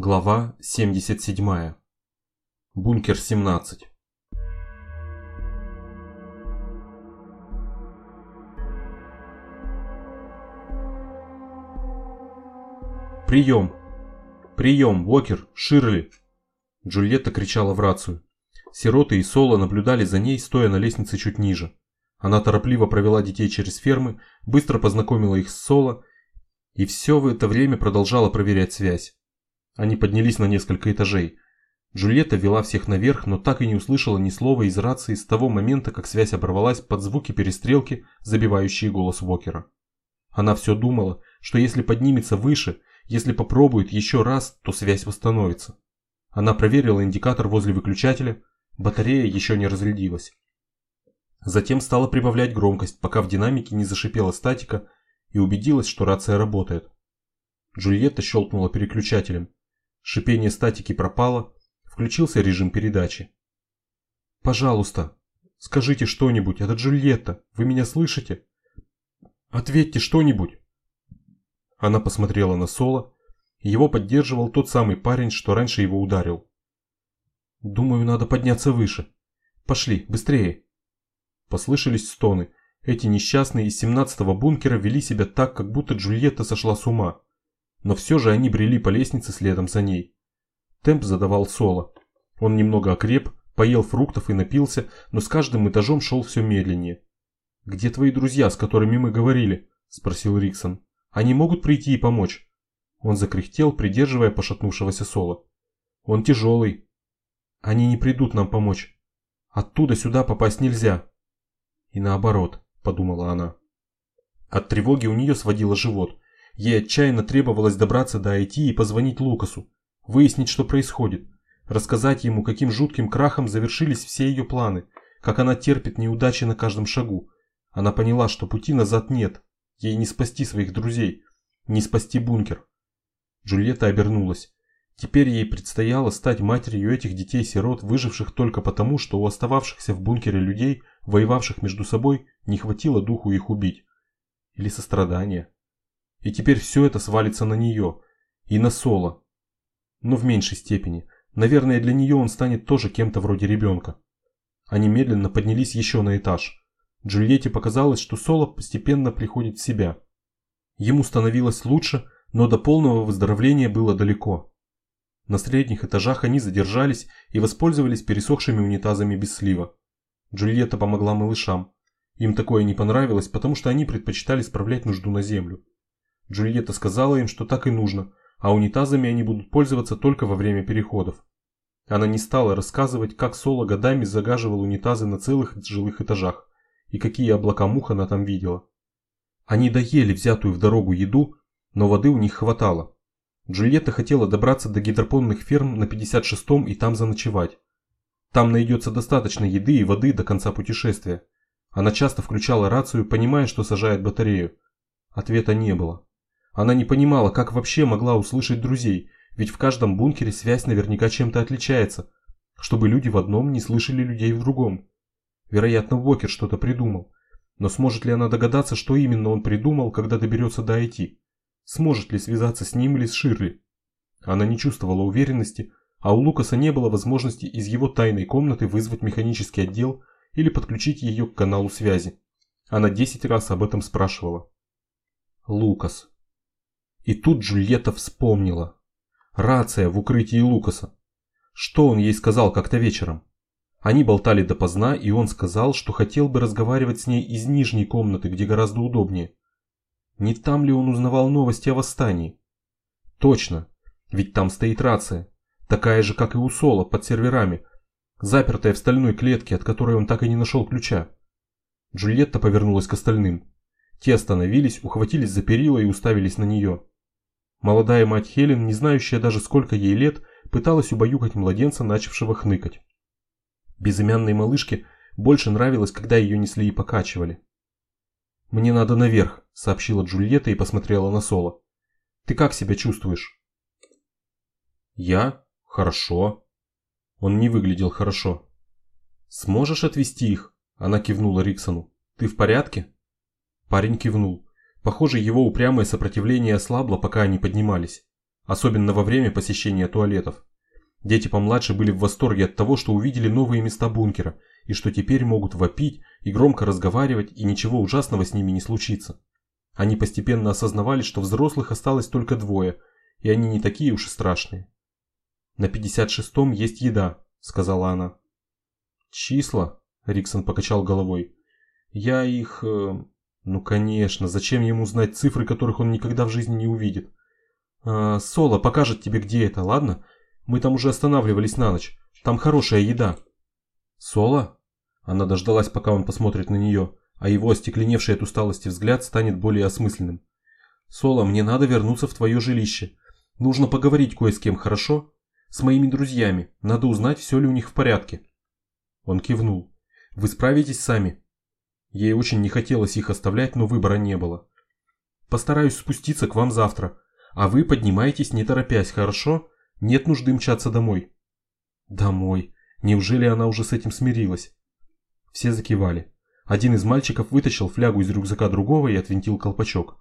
Глава 77. Бункер 17. «Прием! Прием! Уокер! Ширли!» Джульетта кричала в рацию. Сироты и Соло наблюдали за ней, стоя на лестнице чуть ниже. Она торопливо провела детей через фермы, быстро познакомила их с Соло и все в это время продолжала проверять связь. Они поднялись на несколько этажей. Джульетта вела всех наверх, но так и не услышала ни слова из рации с того момента, как связь оборвалась под звуки перестрелки, забивающие голос Вокера. Она все думала, что если поднимется выше, если попробует еще раз, то связь восстановится. Она проверила индикатор возле выключателя, батарея еще не разрядилась. Затем стала прибавлять громкость, пока в динамике не зашипела статика и убедилась, что рация работает. Джульетта щелкнула переключателем. Шипение статики пропало, включился режим передачи. «Пожалуйста, скажите что-нибудь, это Джульетта, вы меня слышите? Ответьте что-нибудь!» Она посмотрела на Соло, его поддерживал тот самый парень, что раньше его ударил. «Думаю, надо подняться выше. Пошли, быстрее!» Послышались стоны. Эти несчастные из 17-го бункера вели себя так, как будто Джульетта сошла с ума. Но все же они брели по лестнице следом за ней. Темп задавал Соло. Он немного окреп, поел фруктов и напился, но с каждым этажом шел все медленнее. «Где твои друзья, с которыми мы говорили?» – спросил Риксон. «Они могут прийти и помочь?» Он закряхтел, придерживая пошатнувшегося Соло. «Он тяжелый. Они не придут нам помочь. Оттуда сюда попасть нельзя». И наоборот подумала она. От тревоги у нее сводило живот. Ей отчаянно требовалось добраться до IT и позвонить Лукасу, выяснить, что происходит, рассказать ему, каким жутким крахом завершились все ее планы, как она терпит неудачи на каждом шагу. Она поняла, что пути назад нет, ей не спасти своих друзей, не спасти бункер. Джульетта обернулась. Теперь ей предстояло стать матерью этих детей-сирот, выживших только потому, что у остававшихся в бункере людей – воевавших между собой, не хватило духу их убить. Или сострадания. И теперь все это свалится на нее. И на Соло. Но в меньшей степени. Наверное, для нее он станет тоже кем-то вроде ребенка. Они медленно поднялись еще на этаж. Джульетте показалось, что Соло постепенно приходит в себя. Ему становилось лучше, но до полного выздоровления было далеко. На средних этажах они задержались и воспользовались пересохшими унитазами без слива. Джульетта помогла малышам. Им такое не понравилось, потому что они предпочитали справлять нужду на землю. Джульетта сказала им, что так и нужно, а унитазами они будут пользоваться только во время переходов. Она не стала рассказывать, как Соло годами загаживал унитазы на целых жилых этажах и какие облака мух она там видела. Они доели взятую в дорогу еду, но воды у них хватало. Джульетта хотела добраться до гидропонных ферм на 56-м и там заночевать. Там найдется достаточно еды и воды до конца путешествия. Она часто включала рацию, понимая, что сажает батарею. Ответа не было. Она не понимала, как вообще могла услышать друзей, ведь в каждом бункере связь наверняка чем-то отличается, чтобы люди в одном не слышали людей в другом. Вероятно, Уокер что-то придумал. Но сможет ли она догадаться, что именно он придумал, когда доберется до IT? Сможет ли связаться с ним или с Ширли? Она не чувствовала уверенности, а у Лукаса не было возможности из его тайной комнаты вызвать механический отдел или подключить ее к каналу связи. Она 10 раз об этом спрашивала. Лукас. И тут Джульетта вспомнила. Рация в укрытии Лукаса. Что он ей сказал как-то вечером? Они болтали допоздна, и он сказал, что хотел бы разговаривать с ней из нижней комнаты, где гораздо удобнее. Не там ли он узнавал новости о восстании? Точно, ведь там стоит рация. Такая же, как и у Соло, под серверами, запертая в стальной клетке, от которой он так и не нашел ключа. Джульетта повернулась к остальным. Те остановились, ухватились за перила и уставились на нее. Молодая мать Хелен, не знающая даже сколько ей лет, пыталась убаюкать младенца, начавшего хныкать. Безымянной малышке больше нравилось, когда ее несли и покачивали. «Мне надо наверх», — сообщила Джульетта и посмотрела на Соло. «Ты как себя чувствуешь?» «Я? Хорошо. Он не выглядел хорошо. Сможешь отвезти их? Она кивнула Риксону. Ты в порядке? Парень кивнул. Похоже, его упрямое сопротивление ослабло, пока они поднимались. особенно во время посещения туалетов. Дети помладше были в восторге от того, что увидели новые места бункера, и что теперь могут вопить и громко разговаривать, и ничего ужасного с ними не случится. Они постепенно осознавали, что взрослых осталось только двое, и они не такие уж и страшные. «На 56-м есть еда», — сказала она. «Числа?» — Риксон покачал головой. «Я их... Э, ну, конечно, зачем ему знать цифры, которых он никогда в жизни не увидит? А, Соло покажет тебе, где это, ладно? Мы там уже останавливались на ночь. Там хорошая еда». «Соло?» Она дождалась, пока он посмотрит на нее, а его остекленевший от усталости взгляд станет более осмысленным. «Соло, мне надо вернуться в твое жилище. Нужно поговорить кое с кем, хорошо? С моими друзьями. Надо узнать, все ли у них в порядке». Он кивнул. «Вы справитесь сами?» Ей очень не хотелось их оставлять, но выбора не было. «Постараюсь спуститься к вам завтра, а вы поднимайтесь не торопясь, хорошо? Нет нужды мчаться домой». «Домой? Неужели она уже с этим смирилась?» Все закивали. Один из мальчиков вытащил флягу из рюкзака другого и отвинтил колпачок.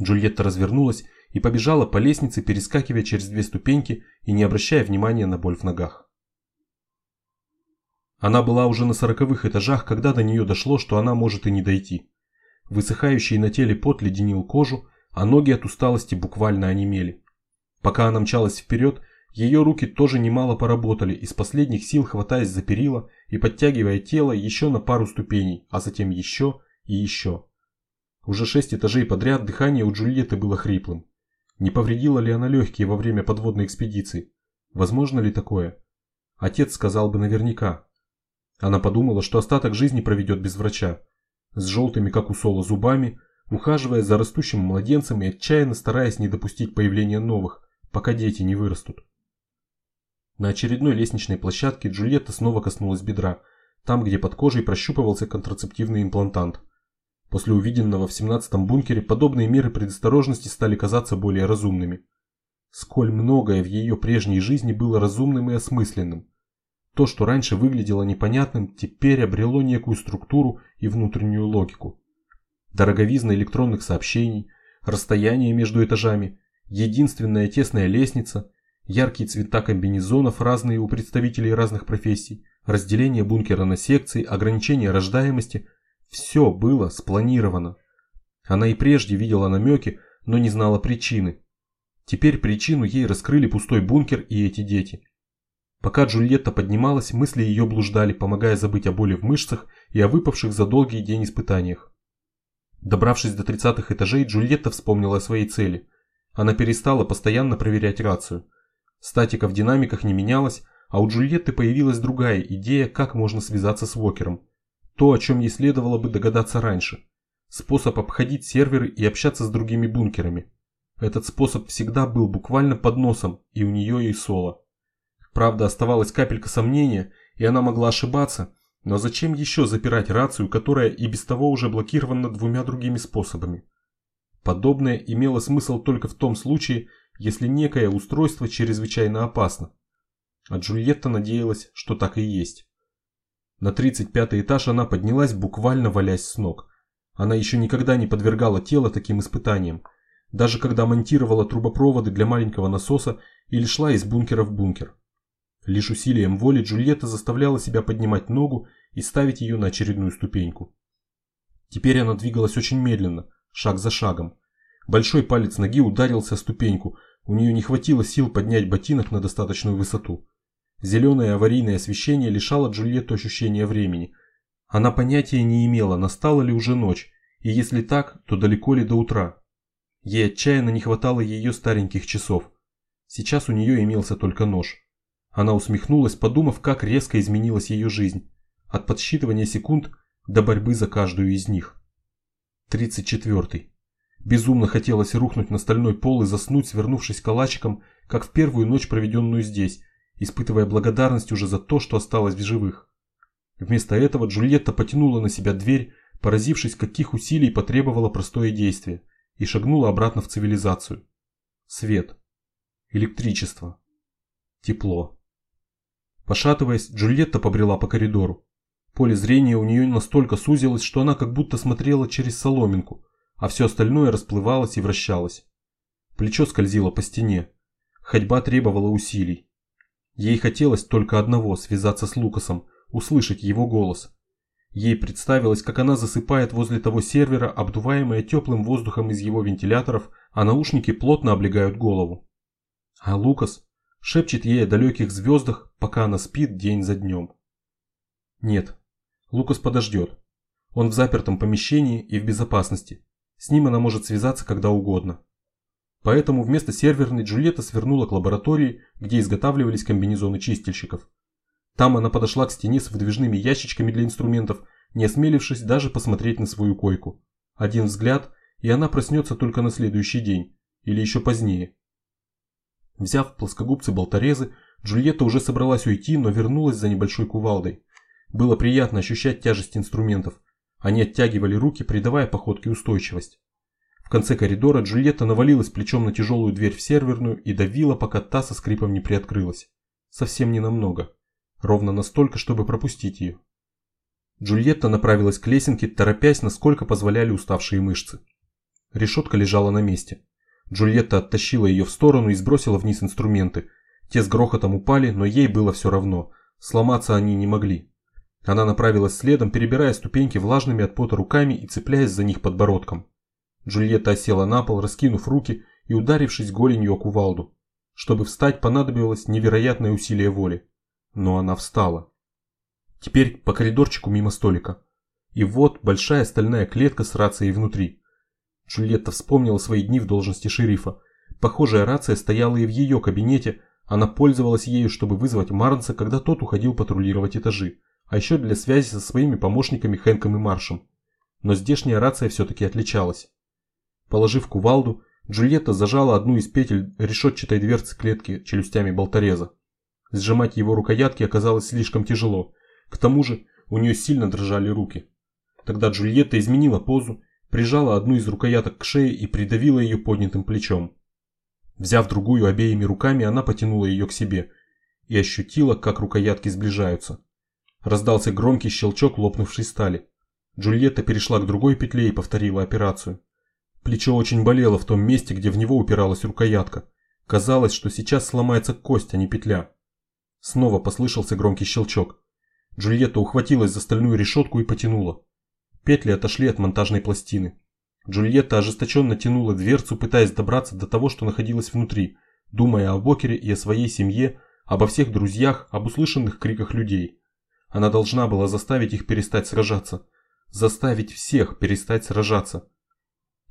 Джульетта развернулась и побежала по лестнице, перескакивая через две ступеньки и не обращая внимания на боль в ногах. Она была уже на сороковых этажах, когда до нее дошло, что она может и не дойти. Высыхающий на теле пот леденил кожу, а ноги от усталости буквально онемели. Пока она мчалась вперед, ее руки тоже немало поработали, из последних сил хватаясь за перила и подтягивая тело еще на пару ступеней, а затем еще и еще. Уже шесть этажей подряд дыхание у Джульетты было хриплым. Не повредила ли она легкие во время подводной экспедиции? Возможно ли такое? Отец сказал бы наверняка. Она подумала, что остаток жизни проведет без врача. С желтыми, как у Соло, зубами, ухаживая за растущим младенцем и отчаянно стараясь не допустить появления новых, пока дети не вырастут. На очередной лестничной площадке Джульетта снова коснулась бедра, там, где под кожей прощупывался контрацептивный имплантант. После увиденного в 17-м бункере подобные меры предосторожности стали казаться более разумными. Сколь многое в ее прежней жизни было разумным и осмысленным. То, что раньше выглядело непонятным, теперь обрело некую структуру и внутреннюю логику. Дороговизна электронных сообщений, расстояние между этажами, единственная тесная лестница – яркие цвета комбинезонов, разные у представителей разных профессий, разделение бункера на секции, ограничение рождаемости – все было спланировано. Она и прежде видела намеки, но не знала причины. Теперь причину ей раскрыли пустой бункер и эти дети. Пока Джульетта поднималась, мысли ее блуждали, помогая забыть о боли в мышцах и о выпавших за долгий день испытаниях. Добравшись до 30-х этажей, Джульетта вспомнила о своей цели. Она перестала постоянно проверять рацию – Статика в динамиках не менялась, а у Джульетты появилась другая идея, как можно связаться с Вокером. То, о чем ей следовало бы догадаться раньше. Способ обходить серверы и общаться с другими бункерами. Этот способ всегда был буквально под носом и у нее и Соло. Правда, оставалась капелька сомнения, и она могла ошибаться, но зачем еще запирать рацию, которая и без того уже блокирована двумя другими способами? Подобное имело смысл только в том случае, если некое устройство чрезвычайно опасно. А Джульетта надеялась, что так и есть. На 35 этаж она поднялась, буквально валясь с ног. Она еще никогда не подвергала тело таким испытаниям, даже когда монтировала трубопроводы для маленького насоса или шла из бункера в бункер. Лишь усилием воли Джульетта заставляла себя поднимать ногу и ставить ее на очередную ступеньку. Теперь она двигалась очень медленно, шаг за шагом. Большой палец ноги ударился о ступеньку, у нее не хватило сил поднять ботинок на достаточную высоту. Зеленое аварийное освещение лишало Джульетту ощущения времени. Она понятия не имела, настала ли уже ночь, и если так, то далеко ли до утра. Ей отчаянно не хватало ее стареньких часов. Сейчас у нее имелся только нож. Она усмехнулась, подумав, как резко изменилась ее жизнь. От подсчитывания секунд до борьбы за каждую из них. 34. Безумно хотелось рухнуть на стальной пол и заснуть, свернувшись калачиком, как в первую ночь, проведенную здесь, испытывая благодарность уже за то, что осталось в живых. Вместо этого Джульетта потянула на себя дверь, поразившись, каких усилий потребовало простое действие, и шагнула обратно в цивилизацию. Свет. Электричество. Тепло. Пошатываясь, Джульетта побрела по коридору. Поле зрения у нее настолько сузилось, что она как будто смотрела через соломинку – а все остальное расплывалось и вращалось. плечо скользило по стене. Ходьба требовала усилий. Ей хотелось только одного – связаться с Лукасом, услышать его голос. Ей представилось, как она засыпает возле того сервера, обдуваемая теплым воздухом из его вентиляторов, а наушники плотно облегают голову. А Лукас шепчет ей о далеких звездах, пока она спит день за днем. Нет, Лукас подождет. Он в запертом помещении и в безопасности. С ним она может связаться когда угодно. Поэтому вместо серверной Джульетта свернула к лаборатории, где изготавливались комбинезоны чистильщиков. Там она подошла к стене с выдвижными ящичками для инструментов, не осмелившись даже посмотреть на свою койку. Один взгляд, и она проснется только на следующий день, или еще позднее. Взяв плоскогубцы-болторезы, Джульетта уже собралась уйти, но вернулась за небольшой кувалдой. Было приятно ощущать тяжесть инструментов. Они оттягивали руки, придавая походке устойчивость. В конце коридора Джульетта навалилась плечом на тяжелую дверь в серверную и давила, пока та со скрипом не приоткрылась. Совсем не намного. Ровно настолько, чтобы пропустить ее. Джульетта направилась к лесенке, торопясь, насколько позволяли уставшие мышцы. Решетка лежала на месте. Джульетта оттащила ее в сторону и сбросила вниз инструменты. Те с грохотом упали, но ей было все равно. Сломаться они не могли. Она направилась следом, перебирая ступеньки влажными от пота руками и цепляясь за них подбородком. Джульетта осела на пол, раскинув руки и ударившись голенью о кувалду. Чтобы встать, понадобилось невероятное усилие воли. Но она встала. Теперь по коридорчику мимо столика. И вот большая стальная клетка с рацией внутри. Джульетта вспомнила свои дни в должности шерифа. Похожая рация стояла и в ее кабинете. Она пользовалась ею, чтобы вызвать Марнса, когда тот уходил патрулировать этажи. А еще для связи со своими помощниками Хэнком и Маршем. Но здешняя рация все-таки отличалась. Положив кувалду, Джульетта зажала одну из петель решетчатой дверцы клетки челюстями болтореза. Сжимать его рукоятки оказалось слишком тяжело. К тому же у нее сильно дрожали руки. Тогда Джульетта изменила позу, прижала одну из рукояток к шее и придавила ее поднятым плечом. Взяв другую обеими руками, она потянула ее к себе и ощутила, как рукоятки сближаются. Раздался громкий щелчок лопнувшей стали. Джульетта перешла к другой петле и повторила операцию. Плечо очень болело в том месте, где в него упиралась рукоятка. Казалось, что сейчас сломается кость, а не петля. Снова послышался громкий щелчок. Джульетта ухватилась за стальную решетку и потянула. Петли отошли от монтажной пластины. Джульетта ожесточенно тянула дверцу, пытаясь добраться до того, что находилось внутри, думая о Бокере и о своей семье, обо всех друзьях, об услышанных криках людей. Она должна была заставить их перестать сражаться. Заставить всех перестать сражаться.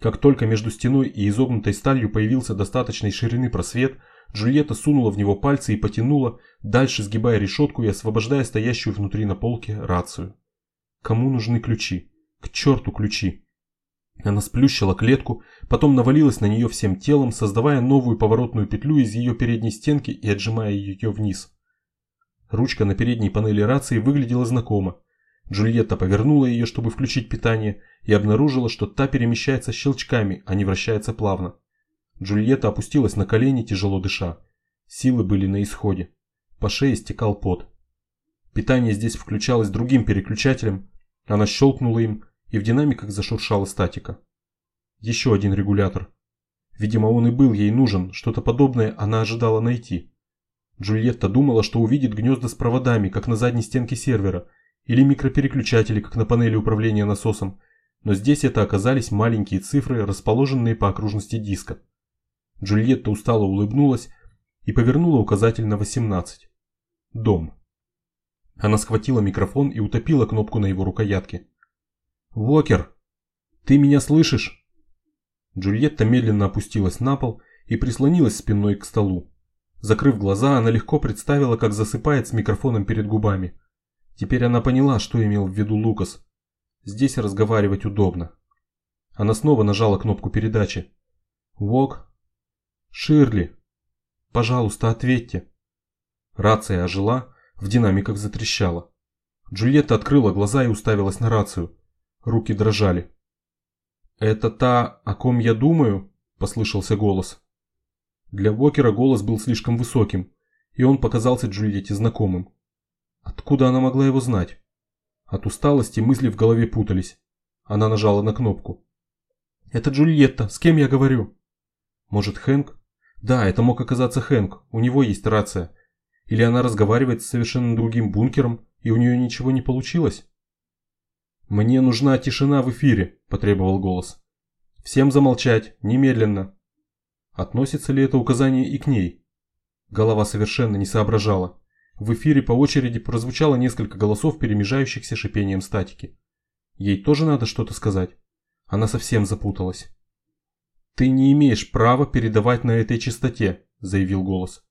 Как только между стеной и изогнутой сталью появился достаточной ширины просвет, Джульетта сунула в него пальцы и потянула, дальше сгибая решетку и освобождая стоящую внутри на полке рацию. Кому нужны ключи? К черту ключи! Она сплющила клетку, потом навалилась на нее всем телом, создавая новую поворотную петлю из ее передней стенки и отжимая ее вниз. Ручка на передней панели рации выглядела знакомо. Джульетта повернула ее, чтобы включить питание, и обнаружила, что та перемещается щелчками, а не вращается плавно. Джульетта опустилась на колени, тяжело дыша. Силы были на исходе. По шее стекал пот. Питание здесь включалось другим переключателем. Она щелкнула им, и в динамиках зашуршала статика. Еще один регулятор. Видимо, он и был ей нужен, что-то подобное она ожидала найти. Джульетта думала, что увидит гнезда с проводами, как на задней стенке сервера, или микропереключатели, как на панели управления насосом, но здесь это оказались маленькие цифры, расположенные по окружности диска. Джульетта устало улыбнулась и повернула указатель на 18. Дом. Она схватила микрофон и утопила кнопку на его рукоятке. «Вокер! Ты меня слышишь?» Джульетта медленно опустилась на пол и прислонилась спиной к столу. Закрыв глаза, она легко представила, как засыпает с микрофоном перед губами. Теперь она поняла, что имел в виду Лукас. Здесь разговаривать удобно. Она снова нажала кнопку передачи. «Вок? Ширли? Пожалуйста, ответьте». Рация ожила, в динамиках затрещала. Джульетта открыла глаза и уставилась на рацию. Руки дрожали. «Это та, о ком я думаю?» – послышался голос. Для Вокера голос был слишком высоким, и он показался Джульетте знакомым. Откуда она могла его знать? От усталости мысли в голове путались. Она нажала на кнопку. «Это Джульетта, с кем я говорю?» Может, Хэнк? Да, это мог оказаться Хэнк, у него есть рация. Или она разговаривает с совершенно другим бункером, и у нее ничего не получилось? «Мне нужна тишина в эфире», – потребовал голос. «Всем замолчать, немедленно». Относится ли это указание и к ней? Голова совершенно не соображала. В эфире по очереди прозвучало несколько голосов, перемежающихся шипением статики. Ей тоже надо что-то сказать. Она совсем запуталась. «Ты не имеешь права передавать на этой частоте», – заявил голос.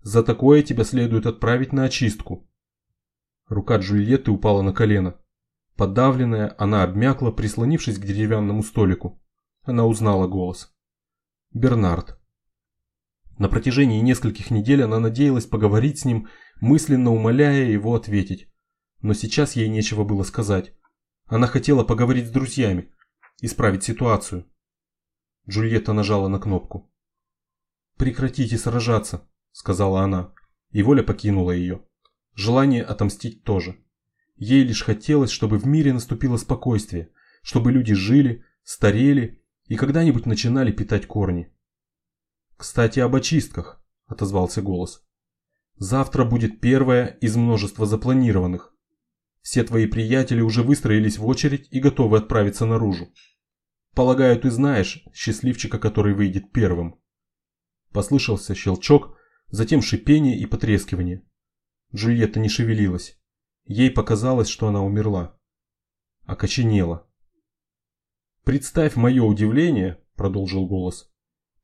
«За такое тебя следует отправить на очистку». Рука Джульетты упала на колено. Подавленная, она обмякла, прислонившись к деревянному столику. Она узнала голос. Бернард. На протяжении нескольких недель она надеялась поговорить с ним, мысленно умоляя его ответить. Но сейчас ей нечего было сказать. Она хотела поговорить с друзьями, исправить ситуацию. Джульетта нажала на кнопку. «Прекратите сражаться», — сказала она, и воля покинула ее. Желание отомстить тоже. Ей лишь хотелось, чтобы в мире наступило спокойствие, чтобы люди жили, старели и когда-нибудь начинали питать корни. «Кстати, об очистках», – отозвался голос. «Завтра будет первая из множества запланированных. Все твои приятели уже выстроились в очередь и готовы отправиться наружу. Полагаю, ты знаешь счастливчика, который выйдет первым». Послышался щелчок, затем шипение и потрескивание. Джульетта не шевелилась. Ей показалось, что она умерла. Окоченела. «Представь мое удивление», – продолжил голос.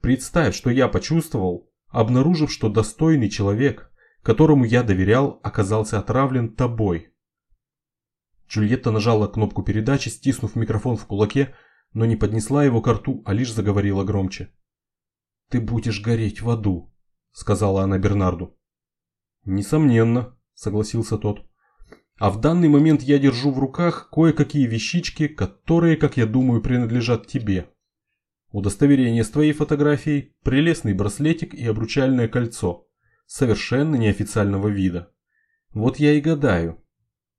«Представь, что я почувствовал, обнаружив, что достойный человек, которому я доверял, оказался отравлен тобой». Джульетта нажала кнопку передачи, стиснув микрофон в кулаке, но не поднесла его к рту, а лишь заговорила громче. «Ты будешь гореть в аду», – сказала она Бернарду. «Несомненно», – согласился тот. А в данный момент я держу в руках кое-какие вещички, которые, как я думаю, принадлежат тебе. Удостоверение с твоей фотографией, прелестный браслетик и обручальное кольцо. Совершенно неофициального вида. Вот я и гадаю.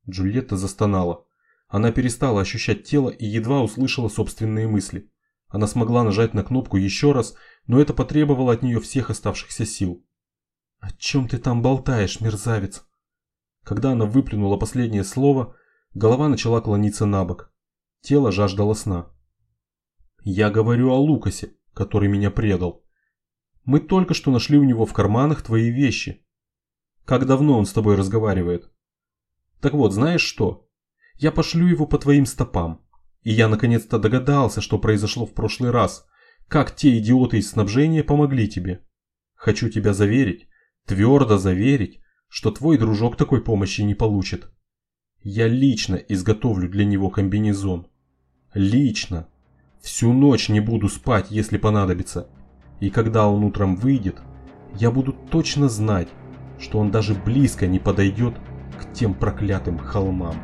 Джульетта застонала. Она перестала ощущать тело и едва услышала собственные мысли. Она смогла нажать на кнопку еще раз, но это потребовало от нее всех оставшихся сил. «О чем ты там болтаешь, мерзавец?» Когда она выплюнула последнее слово, голова начала клониться на бок. Тело жаждало сна. «Я говорю о Лукасе, который меня предал. Мы только что нашли у него в карманах твои вещи. Как давно он с тобой разговаривает? Так вот, знаешь что? Я пошлю его по твоим стопам. И я наконец-то догадался, что произошло в прошлый раз, как те идиоты из снабжения помогли тебе. Хочу тебя заверить, твердо заверить, что твой дружок такой помощи не получит. Я лично изготовлю для него комбинезон. Лично. Всю ночь не буду спать, если понадобится. И когда он утром выйдет, я буду точно знать, что он даже близко не подойдет к тем проклятым холмам.